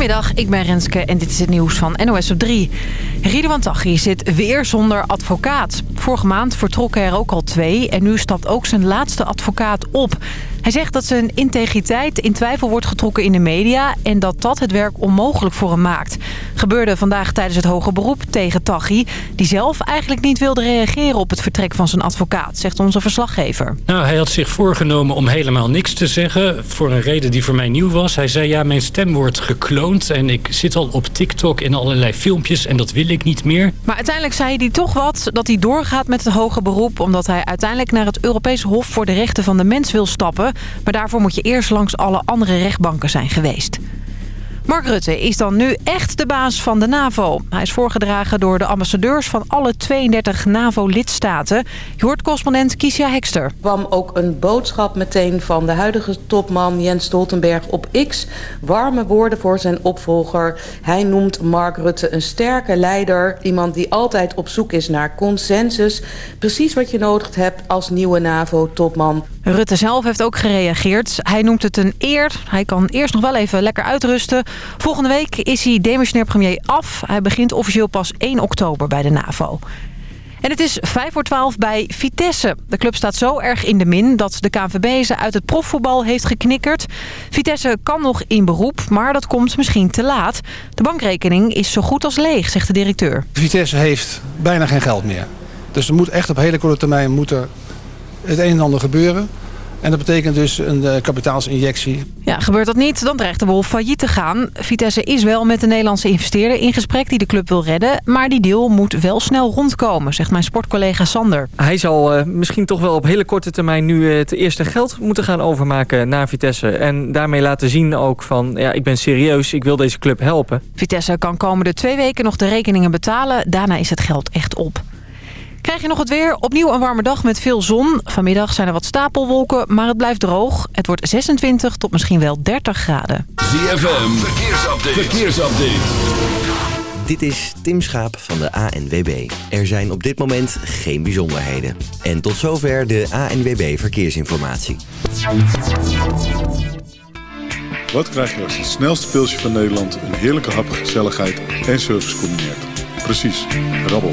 Goedemiddag, ik ben Renske en dit is het nieuws van NOS op 3. Ridwan Taghi zit weer zonder advocaat. Vorige maand vertrokken er ook al twee en nu stapt ook zijn laatste advocaat op. Hij zegt dat zijn integriteit in twijfel wordt getrokken in de media... en dat dat het werk onmogelijk voor hem maakt. Gebeurde vandaag tijdens het hoge beroep tegen Taghi... die zelf eigenlijk niet wilde reageren op het vertrek van zijn advocaat... zegt onze verslaggever. Nou, hij had zich voorgenomen om helemaal niks te zeggen... voor een reden die voor mij nieuw was. Hij zei, ja, mijn stem wordt gekloond... en ik zit al op TikTok in allerlei filmpjes... en dat wil ik niet meer. Maar uiteindelijk zei hij toch wat dat hij doorgaat met het hoge beroep... omdat hij uiteindelijk naar het Europees Hof voor de Rechten van de Mens wil stappen... Maar daarvoor moet je eerst langs alle andere rechtbanken zijn geweest. Mark Rutte is dan nu echt de baas van de NAVO. Hij is voorgedragen door de ambassadeurs van alle 32 NAVO-lidstaten. Je hoort correspondent Kiesja Hekster. Er kwam ook een boodschap meteen van de huidige topman Jens Stoltenberg op X. Warme woorden voor zijn opvolger. Hij noemt Mark Rutte een sterke leider. Iemand die altijd op zoek is naar consensus. Precies wat je nodig hebt als nieuwe NAVO-topman. Rutte zelf heeft ook gereageerd. Hij noemt het een eer. Hij kan eerst nog wel even lekker uitrusten. Volgende week is hij demissionair premier af. Hij begint officieel pas 1 oktober bij de NAVO. En het is 5 voor 12 bij Vitesse. De club staat zo erg in de min dat de KNVB ze uit het profvoetbal heeft geknikkerd. Vitesse kan nog in beroep, maar dat komt misschien te laat. De bankrekening is zo goed als leeg, zegt de directeur. Vitesse heeft bijna geen geld meer. Dus er moet echt op hele korte termijn moeten het een en ander gebeuren. En dat betekent dus een uh, kapitaalsinjectie. Ja, gebeurt dat niet, dan dreigt de Wolf failliet te gaan. Vitesse is wel met de Nederlandse investeerder in gesprek die de club wil redden. Maar die deal moet wel snel rondkomen, zegt mijn sportcollega Sander. Hij zal uh, misschien toch wel op hele korte termijn nu uh, het eerste geld moeten gaan overmaken naar Vitesse. En daarmee laten zien ook van, ja, ik ben serieus, ik wil deze club helpen. Vitesse kan komende twee weken nog de rekeningen betalen. Daarna is het geld echt op. Krijg je nog het weer? Opnieuw een warme dag met veel zon. Vanmiddag zijn er wat stapelwolken, maar het blijft droog. Het wordt 26 tot misschien wel 30 graden. ZFM, verkeersupdate. verkeersupdate. Dit is Tim Schaap van de ANWB. Er zijn op dit moment geen bijzonderheden. En tot zover de ANWB Verkeersinformatie. Wat krijg je als het snelste pilsje van Nederland... een heerlijke hap, gezelligheid en service combineert? Precies, rabbel.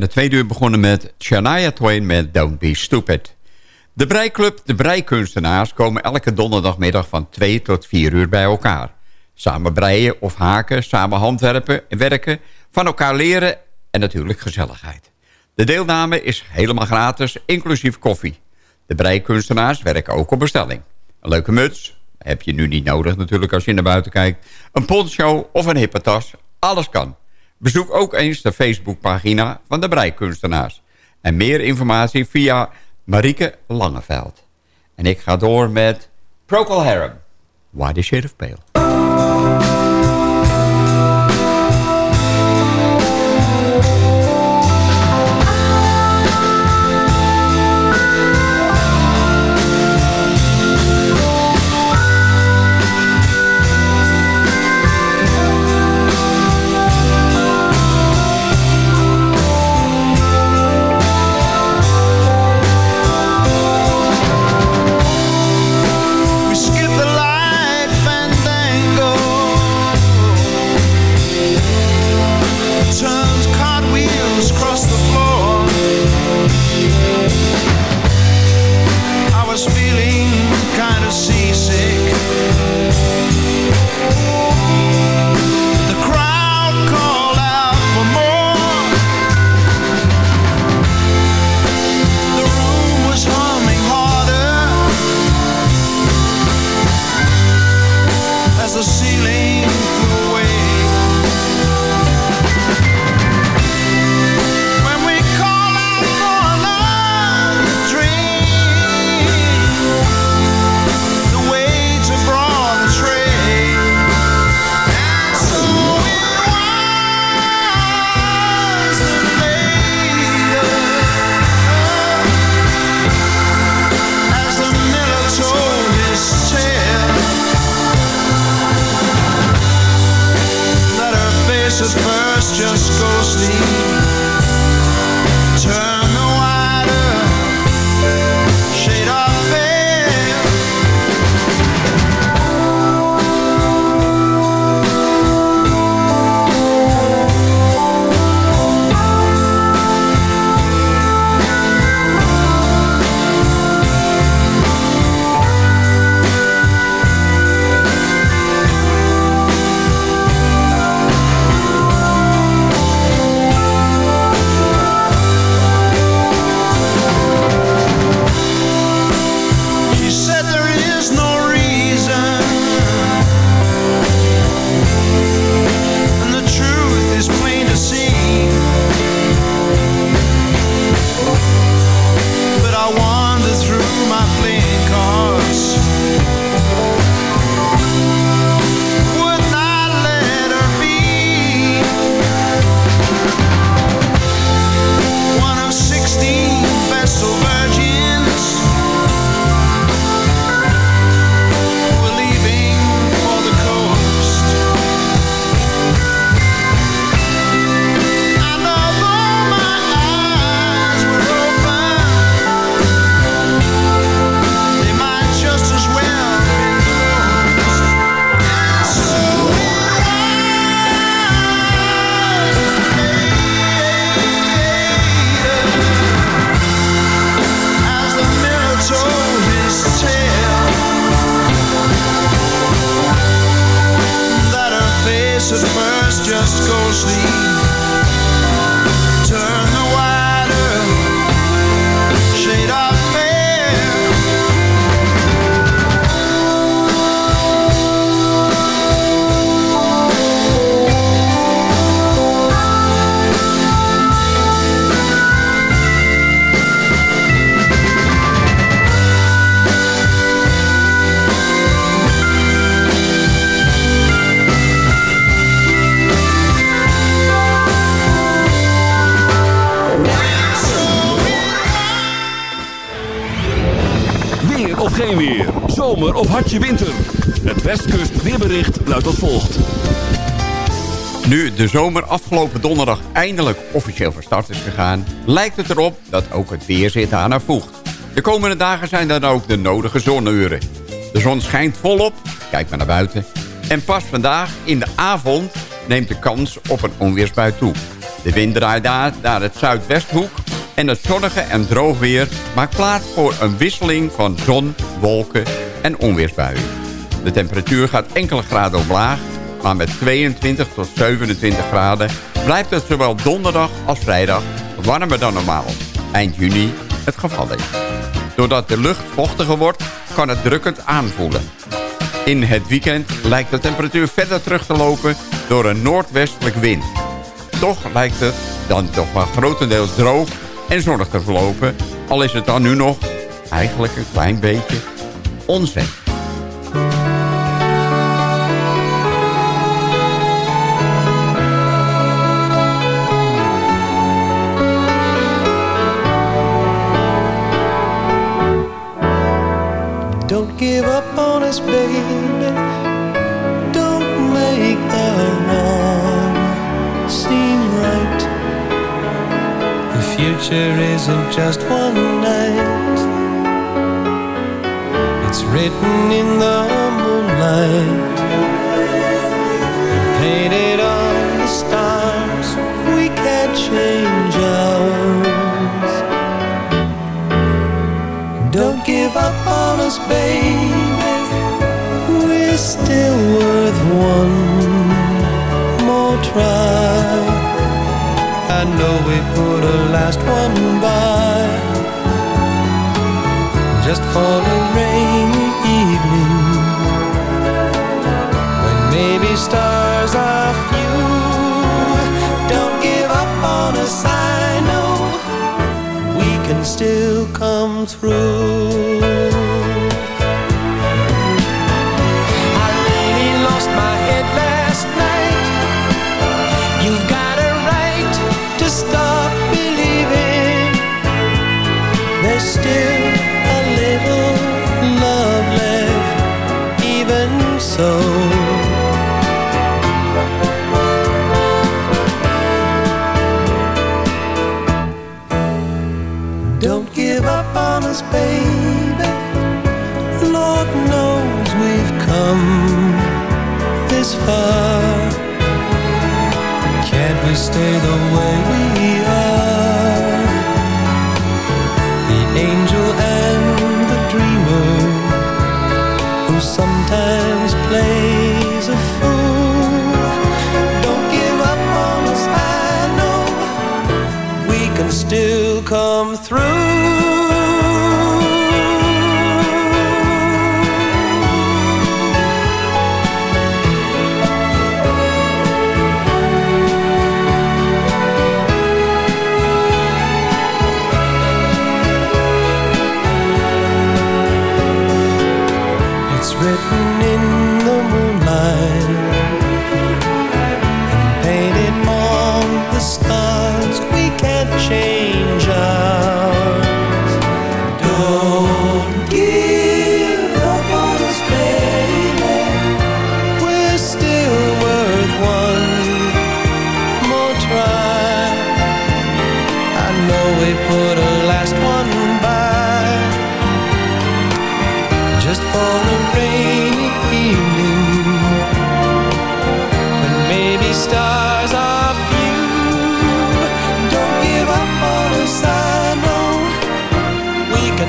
Ben de tweede uur begonnen met Shania Twain met Don't Be Stupid. De breiklub De Breikunstenaars komen elke donderdagmiddag van 2 tot 4 uur bij elkaar. Samen breien of haken, samen handwerpen en werken, van elkaar leren en natuurlijk gezelligheid. De deelname is helemaal gratis, inclusief koffie. De breikunstenaars werken ook op bestelling. Een leuke muts, heb je nu niet nodig natuurlijk als je naar buiten kijkt. Een poncho of een hippe tas, alles kan. Bezoek ook eens de Facebookpagina van de breikunstenaars. En meer informatie via Marieke Langeveld. En ik ga door met Procol Harum. Why the Shade of Pale. De zomer afgelopen donderdag eindelijk officieel van start is gegaan... lijkt het erop dat ook het weer zich daarnaar voegt. De komende dagen zijn dan ook de nodige zonneuren. De zon schijnt volop, kijk maar naar buiten... en pas vandaag in de avond neemt de kans op een onweersbui toe. De wind draait daar naar het zuidwesthoek en het zonnige en droog weer maakt plaats voor een wisseling van zon, wolken en onweersbuien. De temperatuur gaat enkele graden omlaag, maar met 22 tot 27 graden blijft het zowel donderdag als vrijdag warmer dan normaal. Eind juni het geval is. Doordat de lucht vochtiger wordt, kan het drukkend aanvoelen. In het weekend lijkt de temperatuur verder terug te lopen door een noordwestelijk wind. Toch lijkt het dan toch wel grotendeels droog en zonnig te verlopen. Al is het dan nu nog eigenlijk een klein beetje onzin. Give up on us, baby. Don't make the wrong seem right. The future isn't just one night. It's written in the moonlight. Give up on us, baby. We're still worth one more try. I know we put a last one by just for a rainy evening when maybe stars still come through.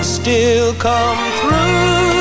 Still come through.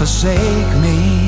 forsake me.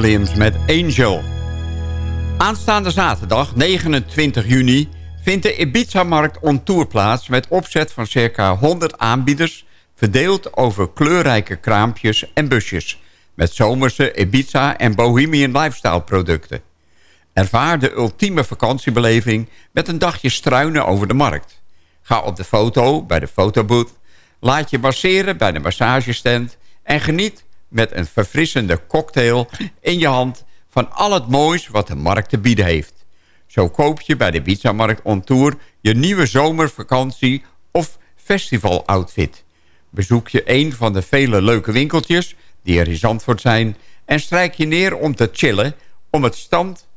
Williams met Angel. Aanstaande zaterdag, 29 juni, vindt de Ibiza-markt on tour plaats... met opzet van circa 100 aanbieders... verdeeld over kleurrijke kraampjes en busjes... met zomerse Ibiza- en Bohemian lifestyle producten. Ervaar de ultieme vakantiebeleving met een dagje struinen over de markt. Ga op de foto bij de fotobooth, laat je masseren bij de massagestand... en geniet met een verfrissende cocktail in je hand... van al het moois wat de markt te bieden heeft. Zo koop je bij de Pizza-markt on Tour je nieuwe zomervakantie of festival-outfit. Bezoek je een van de vele leuke winkeltjes die er in Zandvoort zijn... en strijk je neer om te chillen om het stand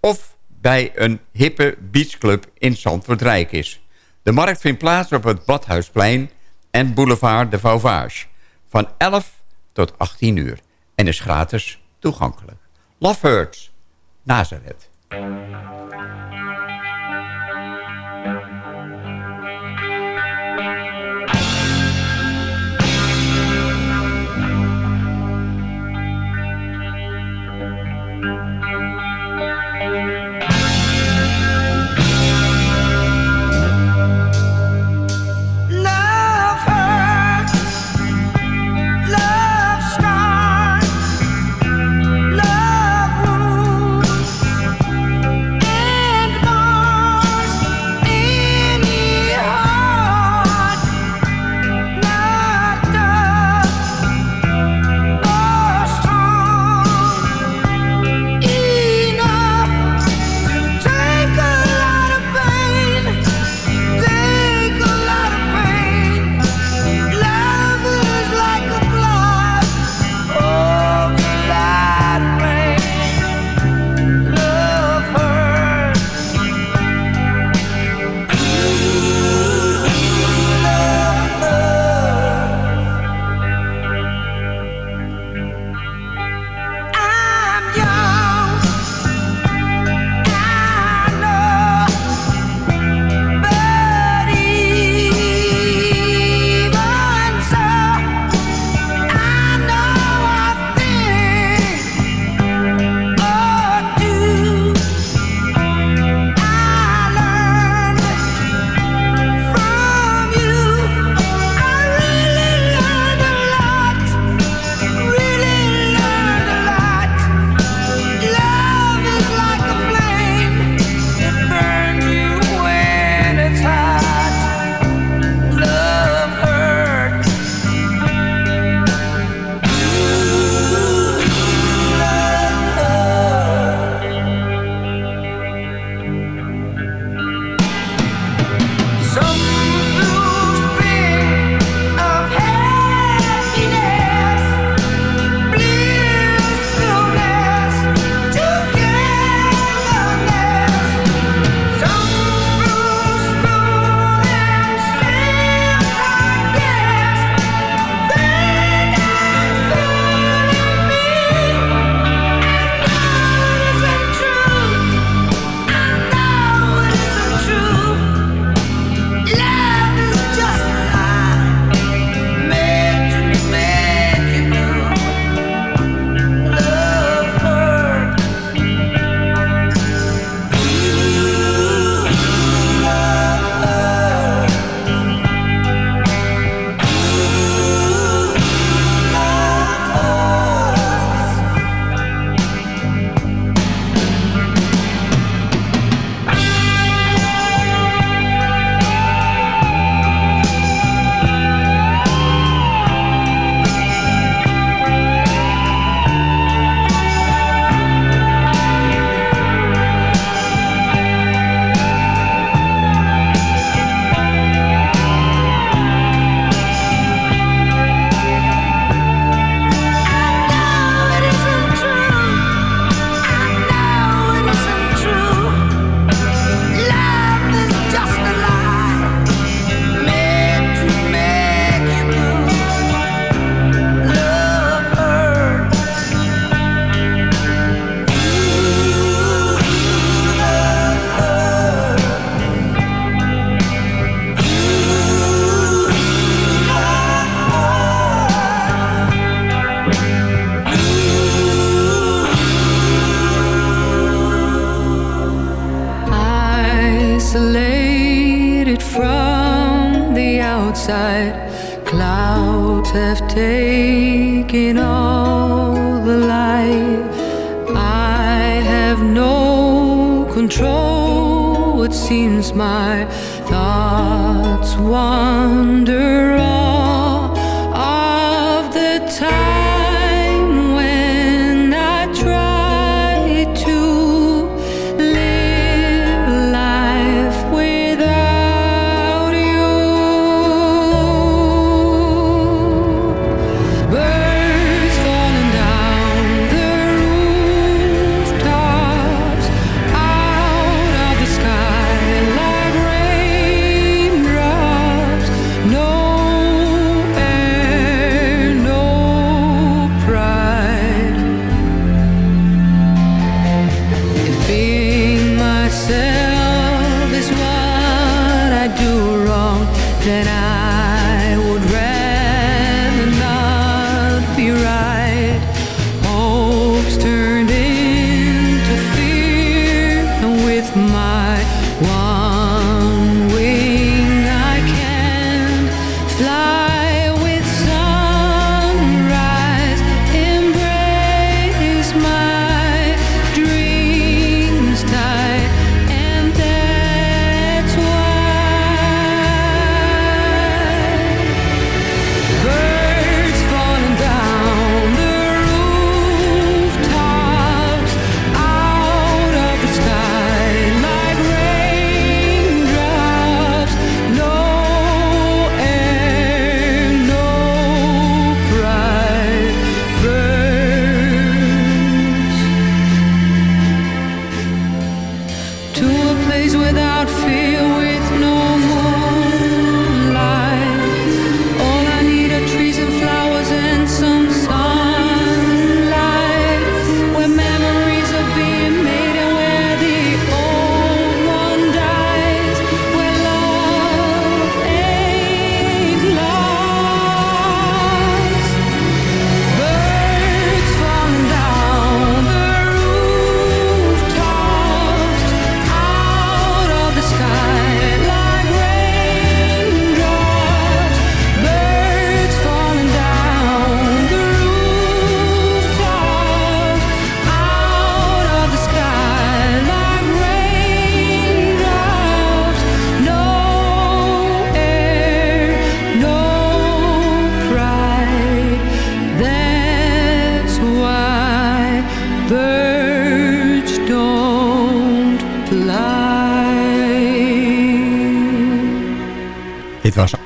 of bij een hippe beachclub in Zandvoort Rijk is. De markt vindt plaats op het Badhuisplein en Boulevard de Vauvage. Van 11 tot 18 uur. En is gratis toegankelijk. Love Hurts, Nazareth.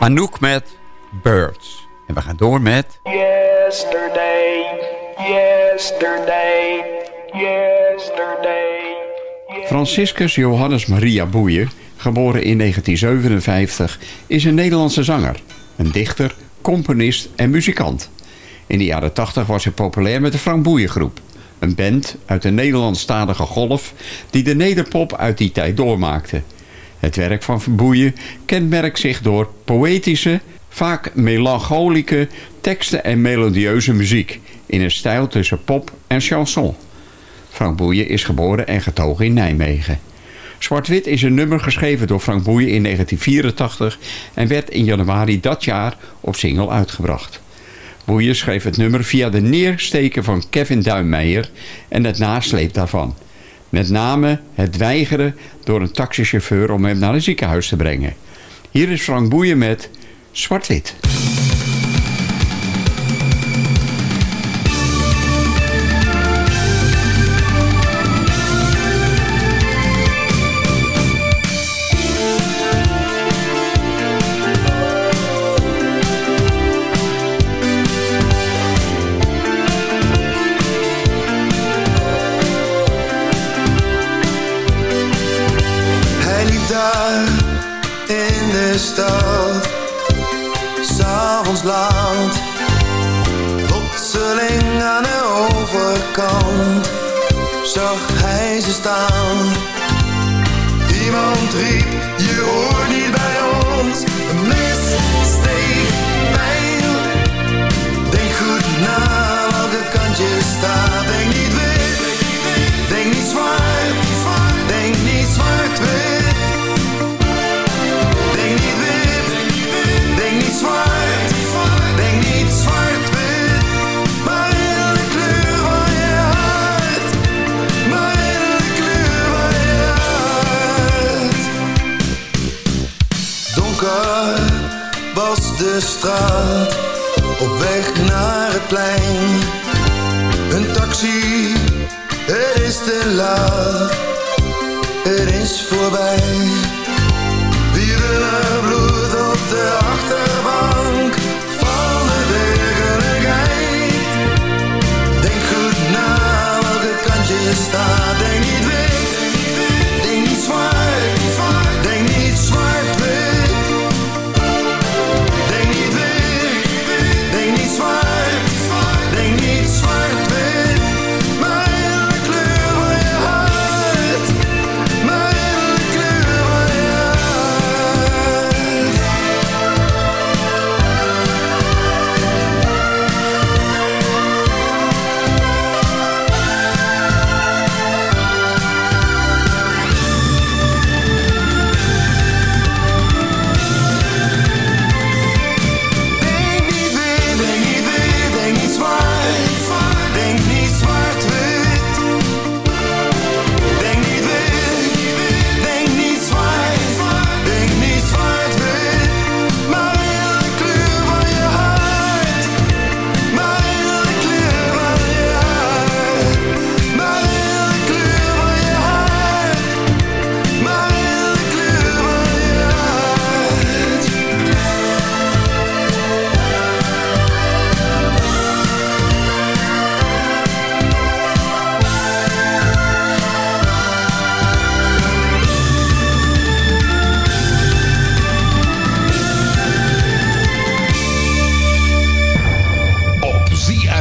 Anouk met Birds. En we gaan door met... Yesterday, yesterday, yesterday. Franciscus Johannes Maria Boeien, geboren in 1957, is een Nederlandse zanger. Een dichter, componist en muzikant. In de jaren 80 was hij populair met de Frank Boeien groep. Een band uit de Nederlandstalige golf die de nederpop uit die tijd doormaakte. Het werk van Boeien kenmerkt zich door poëtische, vaak melancholieke teksten en melodieuze muziek... in een stijl tussen pop en chanson. Frank Boeien is geboren en getogen in Nijmegen. Zwart-Wit is een nummer geschreven door Frank Boeien in 1984... en werd in januari dat jaar op single uitgebracht. Boeien schreef het nummer via de neersteken van Kevin Duimmeijer... en het nasleep daarvan. Met name het weigeren door een taxichauffeur om hem naar een ziekenhuis te brengen. Hier is Frank Boeien met Zwart-Wit. Zag hij ze staan. Iemand riep, je donker was de straat. Op weg naar het plein. Een taxi, het is te laat. Het is voorbij. Wielen bloed op de achterbank Van de werkelijkheid Denk goed na welke kant je staat.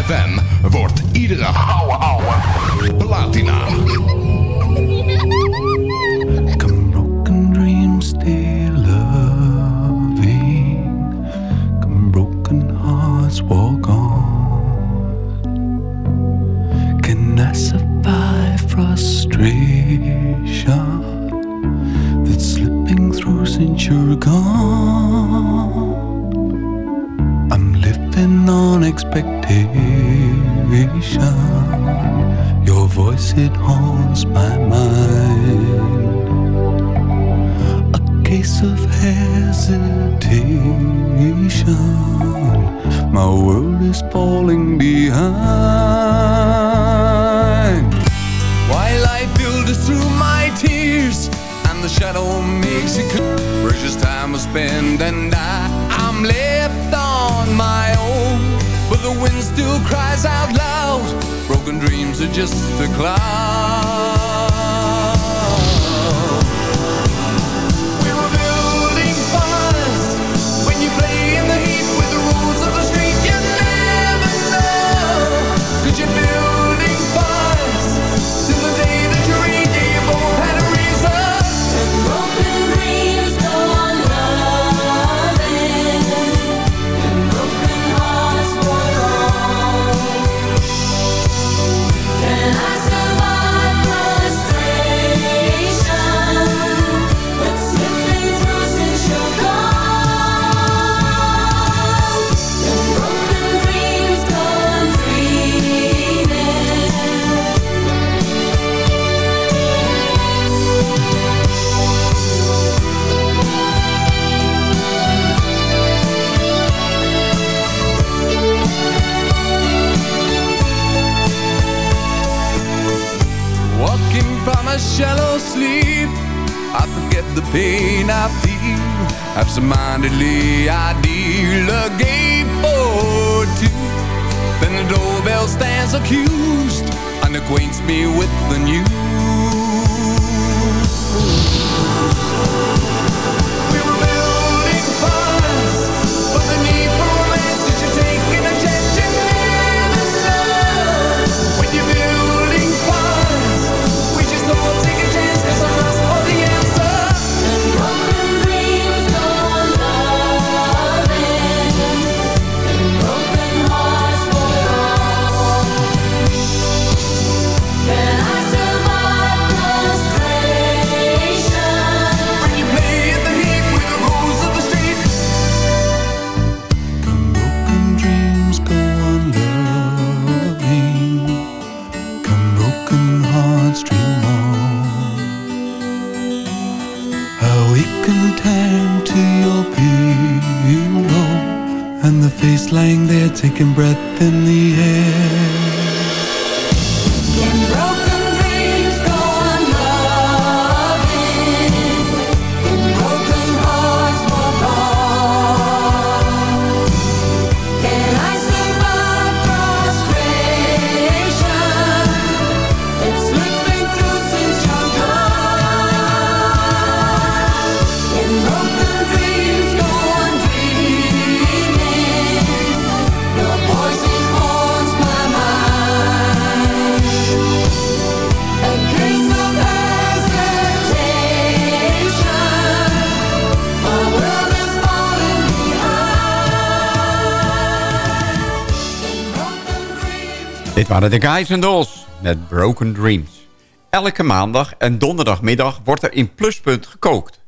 FM wordt iedere ouwe ouwe platina. it haunts my mind. just a cloud absentmindedly I deal a game for two. Then the doorbell stands accused and acquaints me with the news. taking breath in the air. Waren de Guys and Dolls met Broken Dreams. Elke maandag en donderdagmiddag wordt er in Pluspunt gekookt.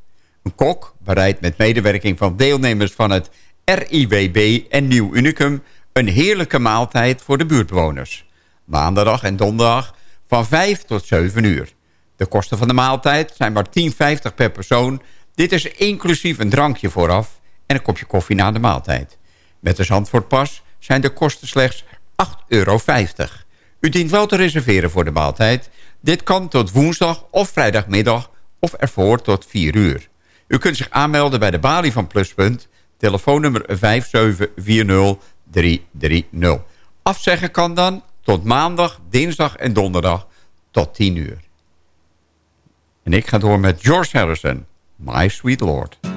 Een kok bereidt met medewerking van deelnemers van het RIWB en Nieuw Unicum... een heerlijke maaltijd voor de buurtbewoners. Maandag en donderdag van 5 tot 7 uur. De kosten van de maaltijd zijn maar 10,50 per persoon. Dit is inclusief een drankje vooraf en een kopje koffie na de maaltijd. Met de Zandvoortpas zijn de kosten slechts 8,50 euro. U dient wel te reserveren voor de maaltijd. Dit kan tot woensdag of vrijdagmiddag of ervoor tot 4 uur. U kunt zich aanmelden bij de balie van Pluspunt. Telefoonnummer 5740330. Afzeggen kan dan tot maandag, dinsdag en donderdag tot 10 uur. En ik ga door met George Harrison, My Sweet Lord.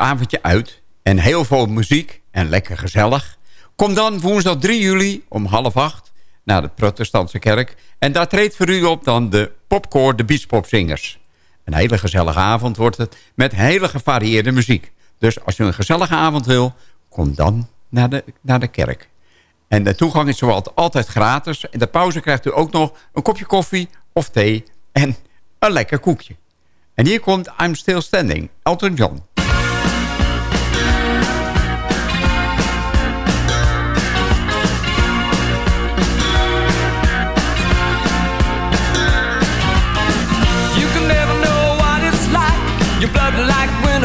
Avondje uit en heel veel muziek en lekker gezellig? Kom dan woensdag 3 juli om half acht naar de protestantse kerk. En daar treedt voor u op dan de popcore de Beachpopzingers. Een hele gezellige avond wordt het met hele gevarieerde muziek. Dus als u een gezellige avond wil, kom dan naar de, naar de kerk. En de toegang is zoals altijd gratis. In de pauze krijgt u ook nog een kopje koffie of thee en een lekker koekje. En hier komt I'm Still Standing, Elton John.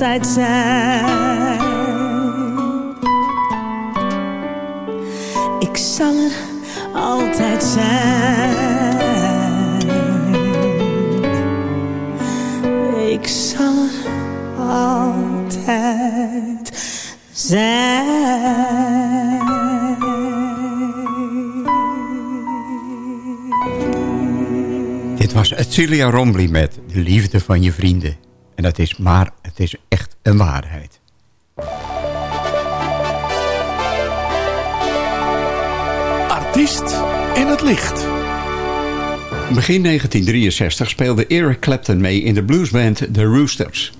altijd zijn. Ik zal er altijd zijn. Ik zal er altijd zijn. Dit was Celia Rombly met De Liefde van je Vrienden. En dat is maar, het is een waarheid. Artiest in het licht. Begin 1963 speelde Eric Clapton mee in de bluesband The Roosters.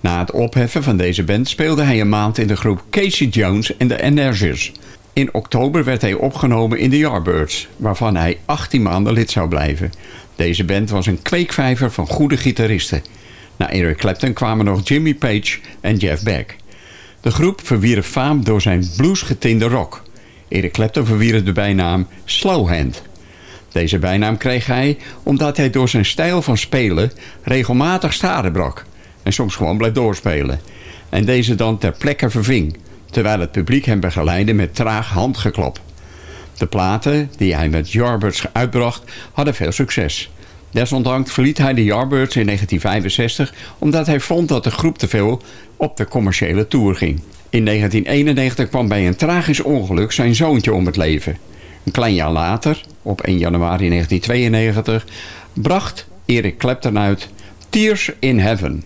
Na het opheffen van deze band speelde hij een maand in de groep Casey Jones en de Energies. In oktober werd hij opgenomen in de Yardbirds, waarvan hij 18 maanden lid zou blijven. Deze band was een kweekvijver van goede gitaristen. Na Eric Clapton kwamen nog Jimmy Page en Jeff Beck. De groep verwierf faam door zijn bluesgetinde rock. Eric Clapton verwierf de bijnaam Slowhand. Deze bijnaam kreeg hij omdat hij door zijn stijl van spelen regelmatig staren brak. En soms gewoon bleef doorspelen. En deze dan ter plekke verving. Terwijl het publiek hem begeleidde met traag handgeklap. De platen die hij met Yardbirds uitbracht hadden veel succes. Desondanks verliet hij de Yardbirds in 1965 omdat hij vond dat de groep te veel op de commerciële tour ging. In 1991 kwam bij een tragisch ongeluk zijn zoontje om het leven. Een klein jaar later, op 1 januari 1992, bracht Eric Clapton uit Tears in Heaven.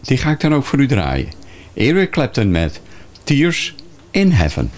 Die ga ik dan ook voor u draaien. Eric Clapton met Tears in Heaven.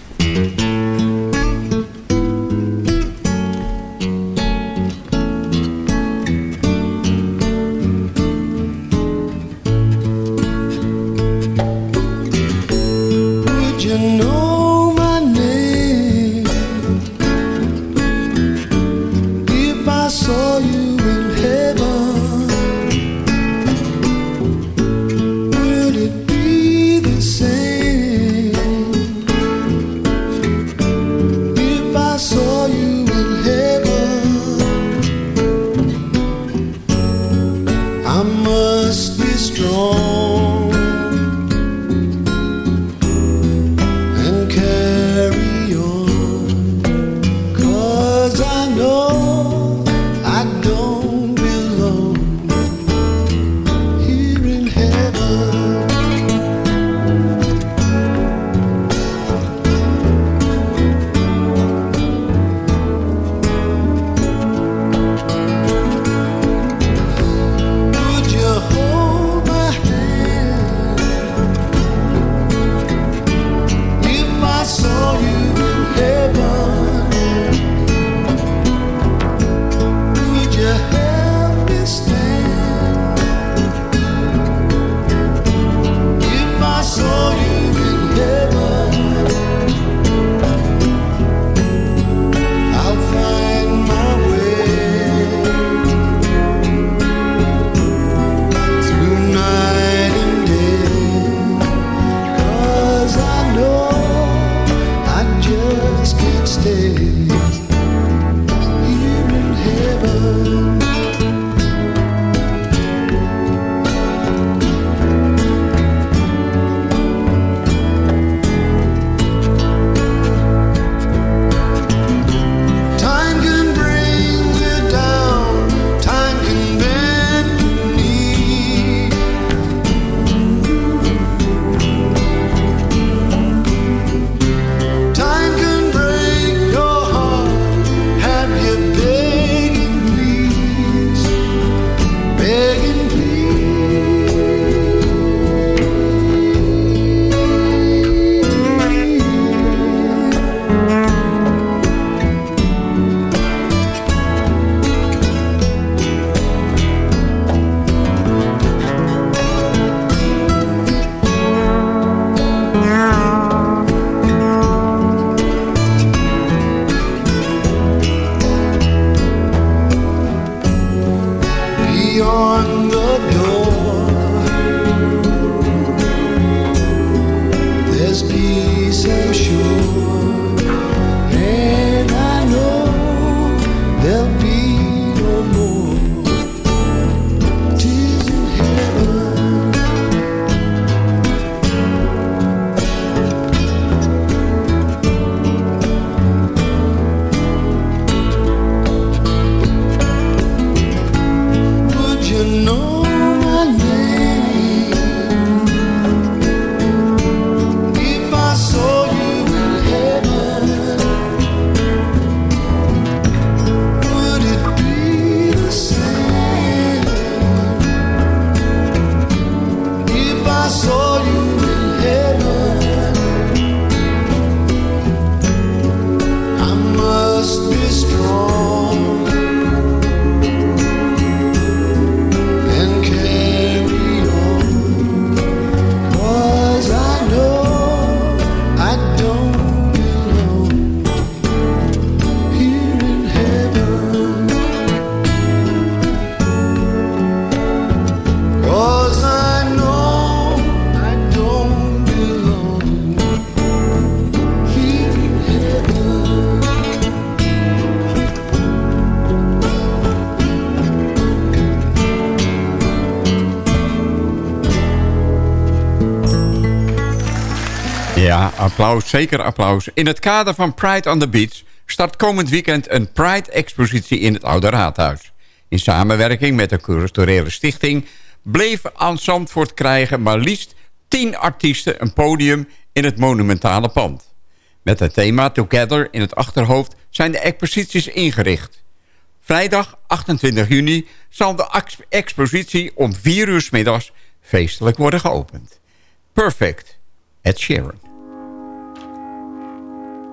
Applaus, zeker applaus. In het kader van Pride on the Beach start komend weekend een Pride-expositie in het Oude Raadhuis. In samenwerking met de culturele stichting bleef aan Zandvoort krijgen maar liefst 10 artiesten een podium in het monumentale pand. Met het thema Together in het achterhoofd zijn de exposities ingericht. Vrijdag 28 juni zal de ex- expositie om 4 uur middags feestelijk worden geopend. Perfect, Ed Sheeran.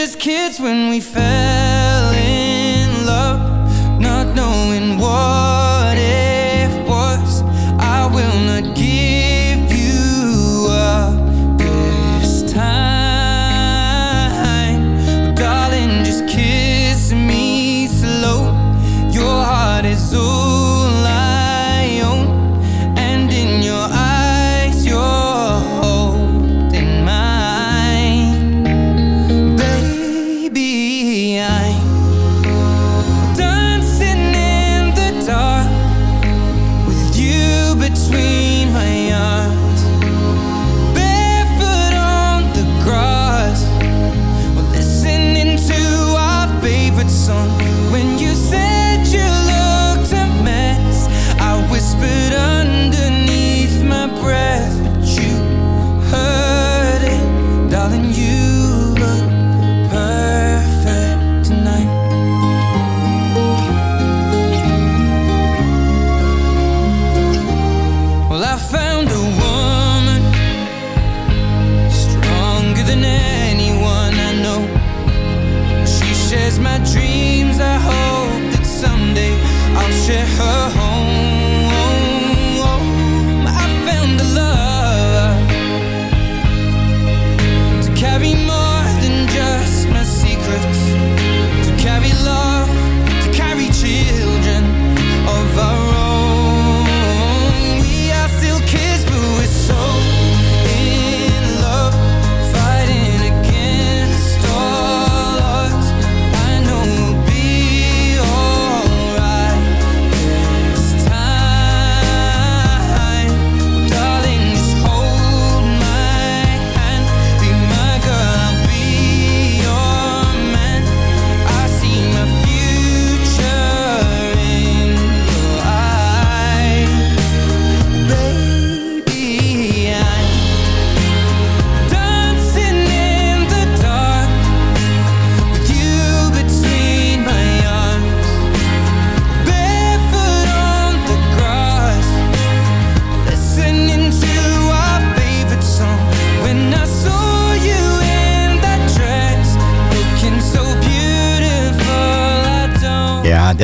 Just kids when we fell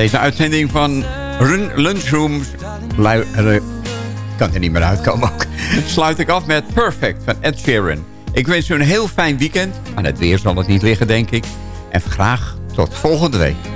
deze uitzending van Run Lunchroom... ru- kan er niet meer uitkomen ook. Sluit ik af met Perfect van Ed Sheeran. Ik wens u een heel fijn weekend. Aan het weer zal het niet liggen, denk ik. En graag tot volgende week.